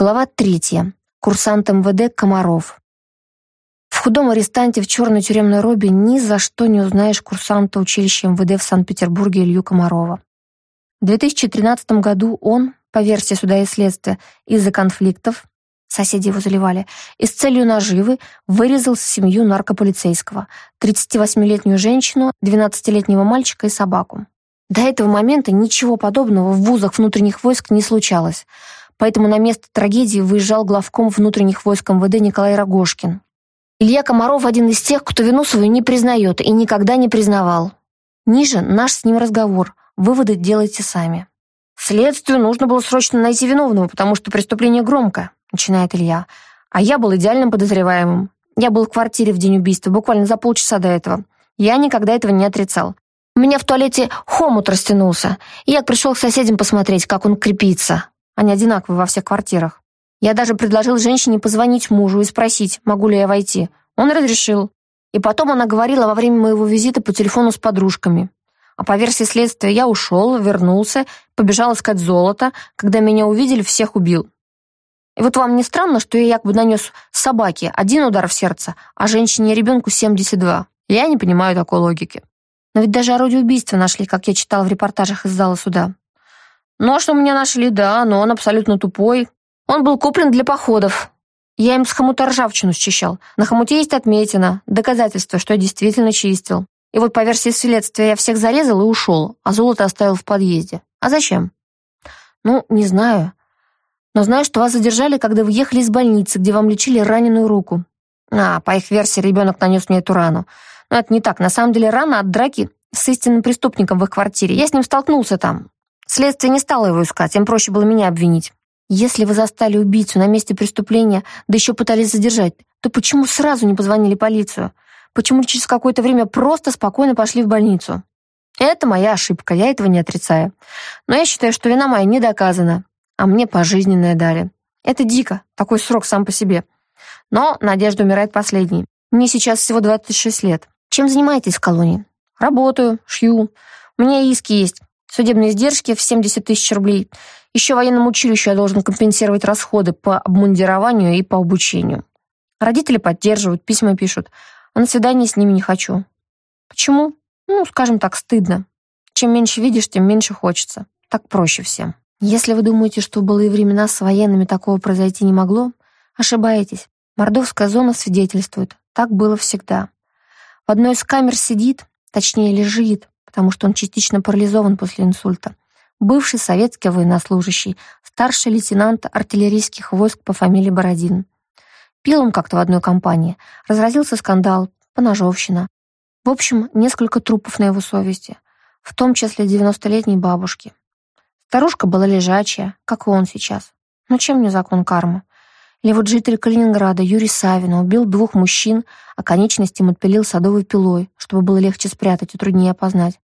Глава третья. Курсант МВД Комаров. В худом арестанте в черной тюремной робе ни за что не узнаешь курсанта училища МВД в Санкт-Петербурге Илью Комарова. В 2013 году он, по версии суда и следствия, из-за конфликтов, соседи его заливали, и с целью наживы вырезал семью наркополицейского, 38-летнюю женщину, 12-летнего мальчика и собаку. До этого момента ничего подобного в вузах внутренних войск не случалось — поэтому на место трагедии выезжал главком внутренних войск МВД Николай Рогожкин. Илья Комаров один из тех, кто вину свою не признает и никогда не признавал. Ниже наш с ним разговор. Выводы делайте сами. Следствию нужно было срочно найти виновного, потому что преступление громко, начинает Илья. А я был идеальным подозреваемым. Я был в квартире в день убийства, буквально за полчаса до этого. Я никогда этого не отрицал. У меня в туалете хомут растянулся, я пришел к соседям посмотреть, как он крепится. Они одинаковые во всех квартирах. Я даже предложил женщине позвонить мужу и спросить, могу ли я войти. Он разрешил. И потом она говорила во время моего визита по телефону с подружками. А по версии следствия я ушел, вернулся, побежал искать золото. Когда меня увидели, всех убил. И вот вам не странно, что я якобы нанес собаке один удар в сердце, а женщине и ребенку 72? Я не понимаю такой логики. Но ведь даже орудие убийства нашли, как я читала в репортажах из зала суда. Нож у меня нашли, да, но он абсолютно тупой. Он был куплен для походов. Я им с хомута ржавчину счищал. На хомуте есть отметина, доказательство, что я действительно чистил. И вот по версии следствия я всех зарезал и ушел, а золото оставил в подъезде. А зачем? Ну, не знаю. Но знаю, что вас задержали, когда вы ехали из больницы, где вам лечили раненую руку. А, по их версии, ребенок нанес мне эту рану. Но это не так. На самом деле рана от драки с истинным преступником в их квартире. Я с ним столкнулся там. Следствие не стало его искать, им проще было меня обвинить. Если вы застали убийцу на месте преступления, да еще пытались задержать, то почему сразу не позвонили полицию? Почему через какое-то время просто спокойно пошли в больницу? Это моя ошибка, я этого не отрицаю. Но я считаю, что вина моя не доказана, а мне пожизненное дали. Это дико, такой срок сам по себе. Но надежда умирает последней. Мне сейчас всего 26 лет. Чем занимаетесь в колонии? Работаю, шью. У меня иски есть. Судебные издержки в 70 тысяч рублей. Еще военному училищу я должен компенсировать расходы по обмундированию и по обучению. Родители поддерживают, письма пишут. А на свидание с ними не хочу. Почему? Ну, скажем так, стыдно. Чем меньше видишь, тем меньше хочется. Так проще всем. Если вы думаете, что в былые времена с военными такого произойти не могло, ошибаетесь. Мордовская зона свидетельствует. Так было всегда. В одной из камер сидит, точнее лежит, потому что он частично парализован после инсульта. Бывший советский военнослужащий, старший лейтенант артиллерийских войск по фамилии Бородин. Пил он как-то в одной компании. Разразился скандал, поножовщина. В общем, несколько трупов на его совести, в том числе 90-летней бабушки. Старушка была лежачая, как и он сейчас. Но чем не закон кармы? Или житель Калининграда Юрий Савина убил двух мужчин, а конечности им отпилил садовой пилой, чтобы было легче спрятать и труднее опознать.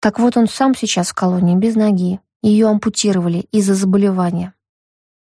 Так вот он сам сейчас в колонии без ноги. Ее ампутировали из-за заболевания.